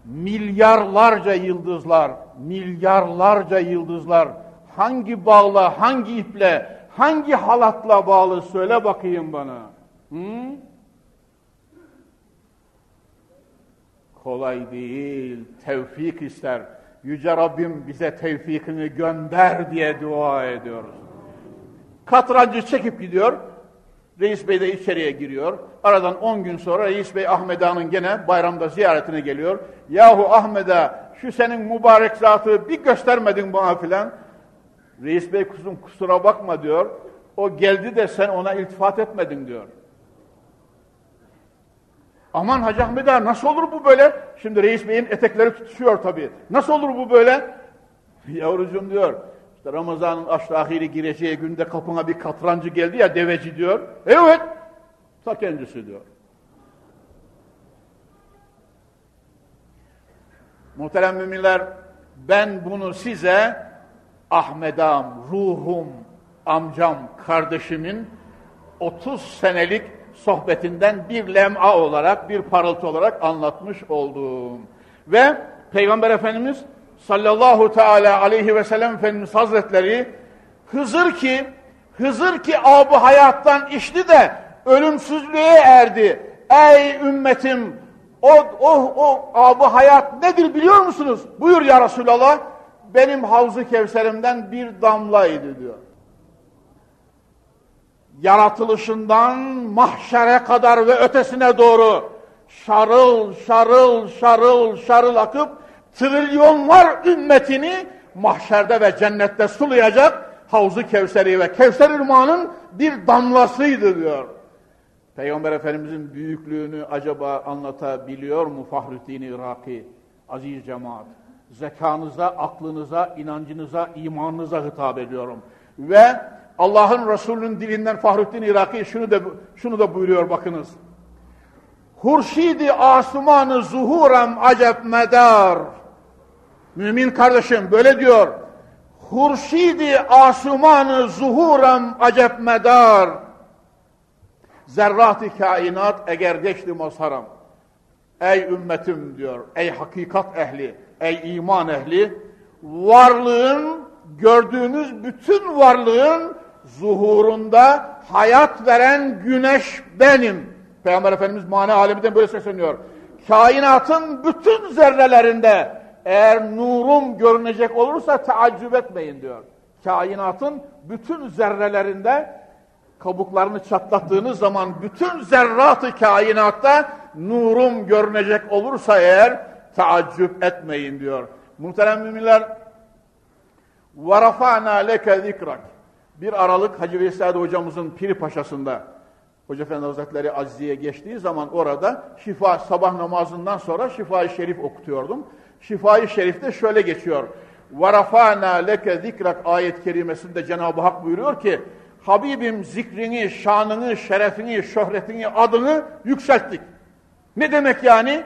milyarlarca yıldızlar, milyarlarca yıldızlar hangi bağla, hangi iple, hangi halatla bağlı söyle bakayım bana. Hı? Kolay değil, tevfik ister. Yüce Rabbim bize tevfikini gönder diye dua ediyoruz. Katrancı çekip gidiyor, Reis Bey de içeriye giriyor. Aradan 10 gün sonra Reis Bey Ahmet Ağa'nın gene bayramda ziyaretine geliyor. Yahu Ahmet Ağa şu senin mübarek zatı bir göstermedin bana filan. Reis Bey kuzum kusura bakma diyor. O geldi de sen ona iltifat etmedin diyor. Aman Hacı Ahmet Ağa nasıl olur bu böyle? Şimdi Reis Bey'in etekleri tutuşuyor tabii. Nasıl olur bu böyle? Yavrucuğum diyor. İşte Ramazan'ın aşrahiri gireceği günde kapına bir katrancı geldi ya deveci diyor. Evet. Ta kendisi diyor. Muhterem müminler ben bunu size Ahmedam, ruhum, amcam, kardeşimin 30 senelik sohbetinden bir lem'a olarak, bir parıltı olarak anlatmış oldum. Ve Peygamber Efendimiz sallallahu teala aleyhi ve sellem Efendimiz Hazretleri Hızır ki Hızır ki abu hayattan içti de ölümsüzlüğe erdi. Ey ümmetim o, o, o abu hayat nedir biliyor musunuz? Buyur ya Resulallah. Benim havzu kevserimden bir damlaydı diyor. Yaratılışından mahşere kadar ve ötesine doğru şarıl şarıl şarıl şarıl akıp trilyonlar ümmetini mahşerde ve cennette sulayacak Havzu Kevseri ve Kevser Irmağı'nın bir damlasıydı diyor. Peygamber Efendimizin büyüklüğünü acaba anlatabiliyor mu Fahrettin Iraki? Aziz cemaat, zekanıza, aklınıza, inancınıza, imanınıza hitap ediyorum. Ve Allah'ın Resulü'nün dilinden Fahrettin Iraki şunu da, şunu da buyuruyor bakınız. Hurşidi asumanı zuhurem acep medar. Mümin kardeşim böyle diyor. Hurşidi asumanı zuhurem acep medar. Zerrat-ı kainat eğer geçti mazharam. Ey ümmetim diyor, ey hakikat ehli, ey iman ehli, varlığın, gördüğünüz bütün varlığın zuhurunda hayat veren güneş benim. Peygamber Efendimiz mana aleminden böyle sesleniyor. Kainatın bütün zerrelerinde eğer nurum görünecek olursa teaccüp etmeyin diyor. Kainatın bütün zerrelerinde kabuklarını çatlattığınız zaman bütün zerratı kainatta nurum görünecek olursa eğer teaccüp etmeyin diyor. Muhterem müminler وَرَفَعْنَا لَكَ ذِكْرَكَ Bir Aralık Hacı Veysade hocamızın Piri Paşası'nda Hoca Efendi Hazretleri Azize'ye geçtiği zaman orada şifa sabah namazından sonra şifa-i şerif okutuyordum. Şifa-i şerifte şöyle geçiyor. وَرَفَعْنَا لَكَ ذِكْرَكَ ayet-i kerimesinde Cenab-ı Hak buyuruyor ki Habibim zikrini, şanını, şerefini, şöhretini, adını yükselttik. Ne demek yani?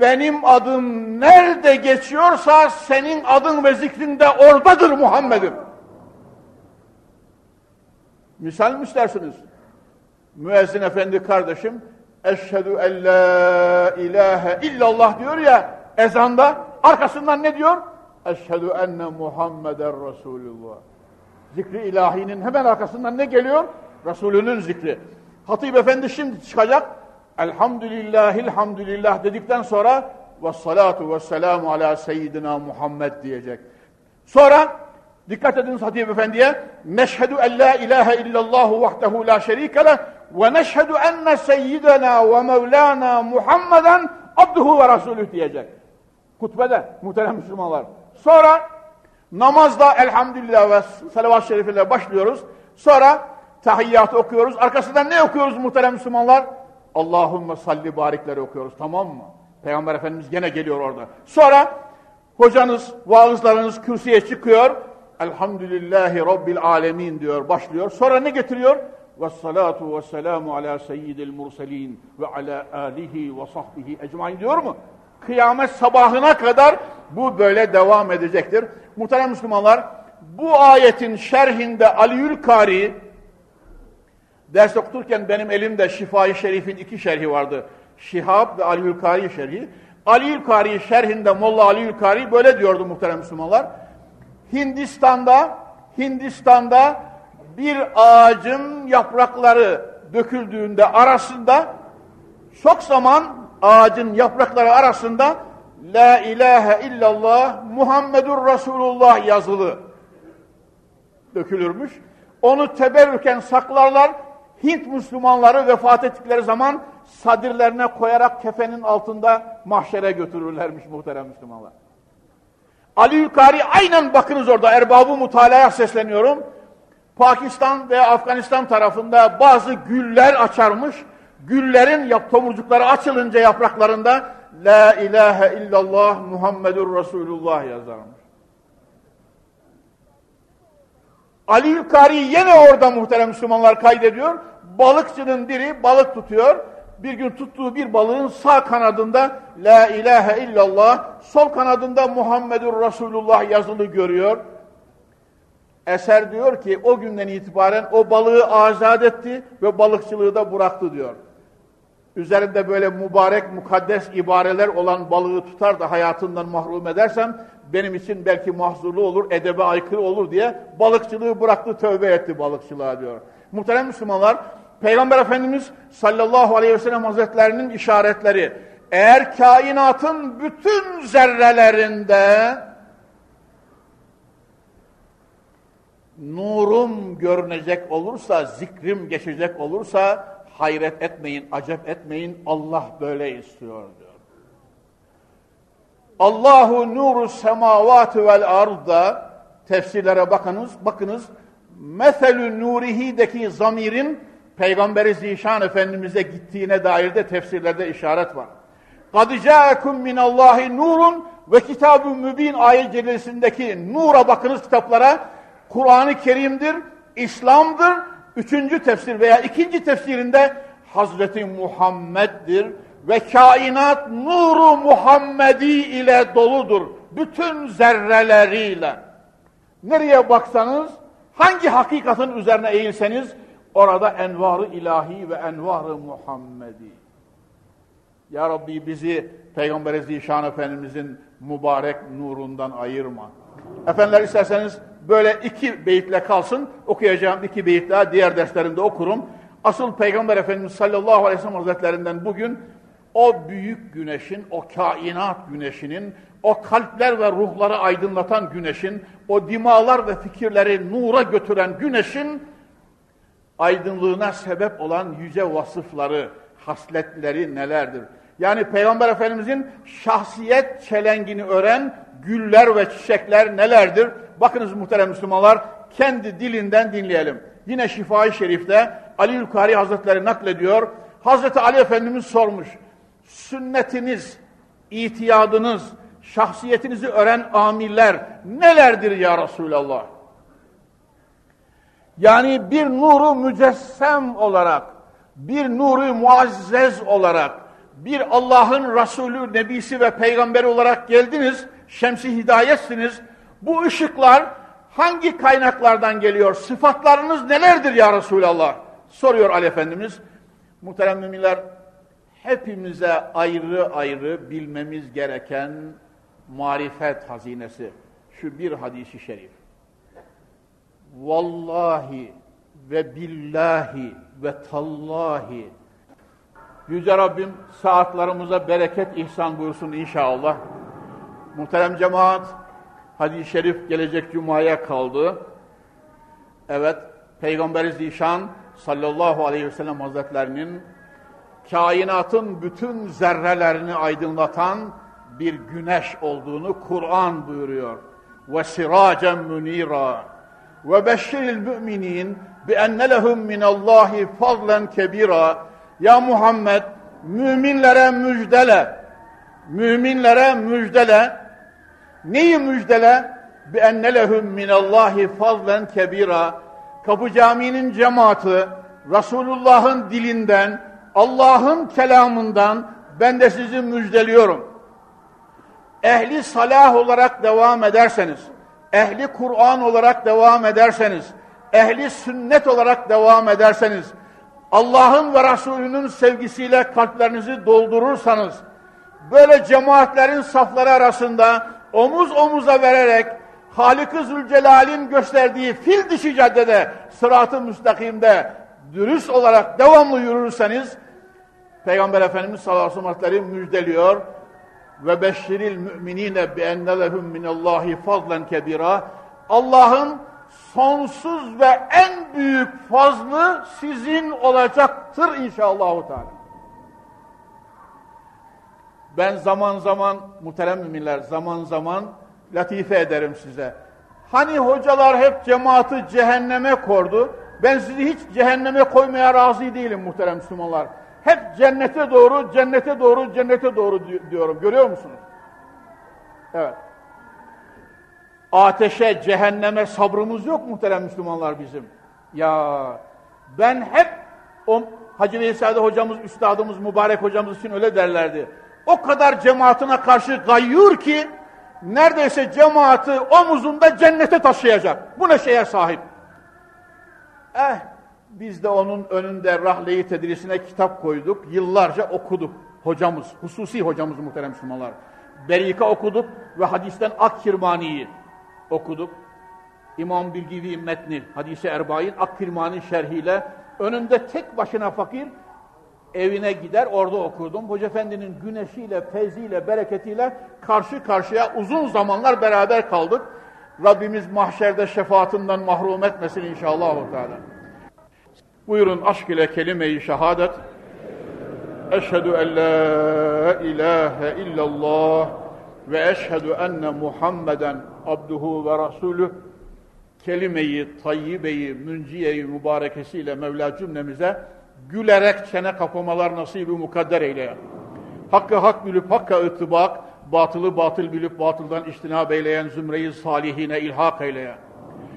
Benim adım nerede geçiyorsa senin adın ve zikrin de oradadır Muhammed'im. Misal mi istersiniz? Müezzin efendi kardeşim Eşhedü en la ilahe illallah diyor ya ezanda arkasından ne diyor? Eşhedü enne Muhammeden Resulullah. Zikri ilahinin hemen arkasından ne geliyor? Resulünün zikri. Hatip Efendi şimdi çıkacak. Elhamdülillahil hamdülillah dedikten sonra ve salatu ve selamu ala seyyidina Muhammed diyecek. Sonra dikkat ediniz Hatip Efendi'ye neşhedü en la ilahe illallahu vahdehu la şerike leh ve neşhedü enne seyyidena ve mevlana Muhammeden abduhu ve rasulüh diyecek. Hutbede muhterem Müslümanlar. Sonra Namazda elhamdülillah ve salavat-ı şerifiyle başlıyoruz. Sonra tahiyyatı okuyoruz. Arkasından ne okuyoruz muhterem Müslümanlar? Allahümme salli barikleri okuyoruz tamam mı? Peygamber Efendimiz gene geliyor orada. Sonra hocanız, vaazlarınız kürsüye çıkıyor. Elhamdülillahi Rabbil alemin diyor, başlıyor. Sonra ne getiriyor? Ve salatu ve selamu ala seyyidil murselin ve ala alihi ve sahbihi ecmain diyor mu? Kıyamet sabahına kadar bu böyle devam edecektir. Muhterem Müslümanlar, bu ayetin şerhinde Aliül Kari, ders okuturken benim elimde Şifa-i Şerif'in iki şerhi vardı. Şihab ve Aliül Kari şerhi. Aliül Kari şerhinde Molla Aliül Kari böyle diyordu muhterem Müslümanlar. Hindistan'da, Hindistan'da bir ağacın yaprakları döküldüğünde arasında çok zaman ağacın yaprakları arasında La ilahe illallah Muhammedur Resulullah yazılı dökülürmüş. Onu teberrüken saklarlar. Hint Müslümanları vefat ettikleri zaman sadirlerine koyarak kefenin altında mahşere götürürlermiş muhterem Müslümanlar. Ali Yukari aynen bakınız orada erbabı mutalaya sesleniyorum. Pakistan ve Afganistan tarafında bazı güller açarmış. Güllerin yap, tomurcukları açılınca yapraklarında La ilahe illallah Muhammedur Resulullah yazarmış. Ali Yukari yine orada muhterem Müslümanlar kaydediyor. Balıkçının biri balık tutuyor. Bir gün tuttuğu bir balığın sağ kanadında La ilahe illallah, sol kanadında Muhammedur Resulullah yazılı görüyor. Eser diyor ki o günden itibaren o balığı azat etti ve balıkçılığı da bıraktı diyor üzerinde böyle mübarek, mukaddes ibareler olan balığı tutar da hayatından mahrum edersem benim için belki mahzurlu olur, edebe aykırı olur diye balıkçılığı bıraktı, tövbe etti balıkçılığa diyor. Muhterem Müslümanlar, Peygamber Efendimiz sallallahu aleyhi ve sellem hazretlerinin işaretleri, eğer kainatın bütün zerrelerinde nurum görünecek olursa, zikrim geçecek olursa, hayret etmeyin, acep etmeyin. Allah böyle istiyor diyor. Allahu nuru semavati vel arda tefsirlere bakınız, bakınız. Meselü nurihideki zamirin Peygamberi Zişan Efendimiz'e gittiğine dair de tefsirlerde işaret var. قَدْ جَاءَكُمْ مِنَ اللّٰهِ nurun ve kitab-ı mübin ayet celilesindeki nura bakınız kitaplara. Kur'an-ı Kerim'dir, İslam'dır. Üçüncü tefsir veya ikinci tefsirinde Hazreti Muhammed'dir ve kainat nuru Muhammedi ile doludur. Bütün zerreleriyle. Nereye baksanız, hangi hakikatin üzerine eğilseniz, orada envarı ilahi ve envarı Muhammedi. Ya Rabbi bizi Peygamber Zişan Efendimizin mübarek nurundan ayırma. Efendiler isterseniz böyle iki beyitle kalsın, okuyacağım iki beyit daha diğer derslerimde okurum. Asıl Peygamber Efendimiz sallallahu aleyhi ve sellem hazretlerinden bugün o büyük güneşin, o kainat güneşinin, o kalpler ve ruhları aydınlatan güneşin, o dimalar ve fikirleri nura götüren güneşin aydınlığına sebep olan yüce vasıfları, hasletleri nelerdir? Yani Peygamber Efendimizin şahsiyet çelengini ören güller ve çiçekler nelerdir? Bakınız muhterem Müslümanlar, kendi dilinden dinleyelim. Yine Şifa-i Şerif'te Ali Ülkari Hazretleri naklediyor. Hazreti Ali Efendimiz sormuş, sünnetiniz, itiyadınız, şahsiyetinizi ören amiller nelerdir ya Resulallah? Yani bir nuru mücessem olarak, bir nuru muazzez olarak, bir Allah'ın Resulü, Nebisi ve Peygamberi olarak geldiniz, şemsi hidayetsiniz. Bu ışıklar hangi kaynaklardan geliyor? Sıfatlarınız nelerdir ya Resulallah? Soruyor Ali Efendimiz. Muhterem müminler, hepimize ayrı ayrı bilmemiz gereken marifet hazinesi. Şu bir hadisi şerif. Vallahi ve billahi ve tallahi Yüce Rabbim saatlerimize bereket ihsan buyursun inşallah. Muhterem cemaat, hadis-i şerif gelecek cumaya kaldı. Evet, Peygamber-i Zişan sallallahu aleyhi ve sellem hazretlerinin kainatın bütün zerrelerini aydınlatan bir güneş olduğunu Kur'an buyuruyor. Ve siracen ve beşşiril müminin bi enne lehum minallahi fadlen kebira. Ya Muhammed müminlere müjdele. Müminlere müjdele. Neyi müjdele? Bi enne lehum minallahi fadlen kebira. Kapı Camii'nin cemaati Resulullah'ın dilinden, Allah'ın kelamından ben de sizi müjdeliyorum. Ehli salah olarak devam ederseniz, ehli Kur'an olarak devam ederseniz, ehli sünnet olarak devam ederseniz, Allah'ın ve Resulünün sevgisiyle kalplerinizi doldurursanız, böyle cemaatlerin safları arasında omuz omuza vererek Halik-i Zülcelal'in gösterdiği fil dişi caddede, sırat-ı müstakimde dürüst olarak devamlı yürürseniz, Peygamber Efendimiz sallallahu aleyhi ve sellem müjdeliyor ve beşşiril müminine bi enne lehum minallahi fazlen kebira. Allah'ın sonsuz ve en büyük fazlı sizin olacaktır inşallah. Teala. Ben zaman zaman muhterem müminler zaman zaman latife ederim size. Hani hocalar hep cemaati cehenneme kordu. Ben sizi hiç cehenneme koymaya razı değilim muhterem Müslümanlar. Hep cennete doğru, cennete doğru, cennete doğru diyorum. Görüyor musunuz? Evet. Ateşe, cehenneme sabrımız yok muhterem Müslümanlar bizim. Ya ben hep o Hacı Veysade hocamız, üstadımız, mübarek hocamız için öyle derlerdi. O kadar cemaatine karşı gayyur ki neredeyse cemaati omuzunda cennete taşıyacak. Bu ne şeye sahip? Eh, biz de onun önünde rahle-i tedrisine kitap koyduk. Yıllarca okuduk. Hocamız, hususi hocamız muhterem Müslümanlar. Berika okuduk ve hadisten Akkirmani'yi okuduk. İmam Bilgivi metni, hadise Erbain, Akkirmani şerhiyle önünde tek başına fakir evine gider orada okurdum. Hoca Efendi'nin güneşiyle, feyziyle, bereketiyle karşı karşıya uzun zamanlar beraber kaldık. Rabbimiz mahşerde şefaatinden mahrum etmesin inşallah. Teala. Buyurun aşk ile kelime-i şehadet. Eşhedü en la ilahe illallah ve eşhedü enne Muhammeden abduhu ve rasulü kelimeyi, tayyibeyi, münciyeyi mübarekesiyle Mevla cümlemize gülerek çene kapamalar nasibi mukadder eyle. Hakkı hak bilip hakka ıttıbak, batılı batıl bilip batıldan iştinab eyleyen zümreyi salihine ilhak eyle.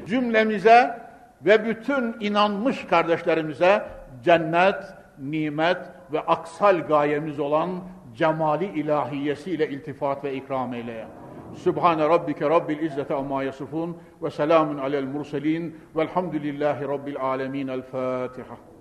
Cümlemize ve bütün inanmış kardeşlerimize cennet, nimet ve aksal gayemiz olan cemali ilahiyesiyle iltifat ve ikram eyle. Sübhane rabbike rabbil izzete amma yasifun ve selamun alel murselin velhamdülillahi rabbil alemin. El Fatiha.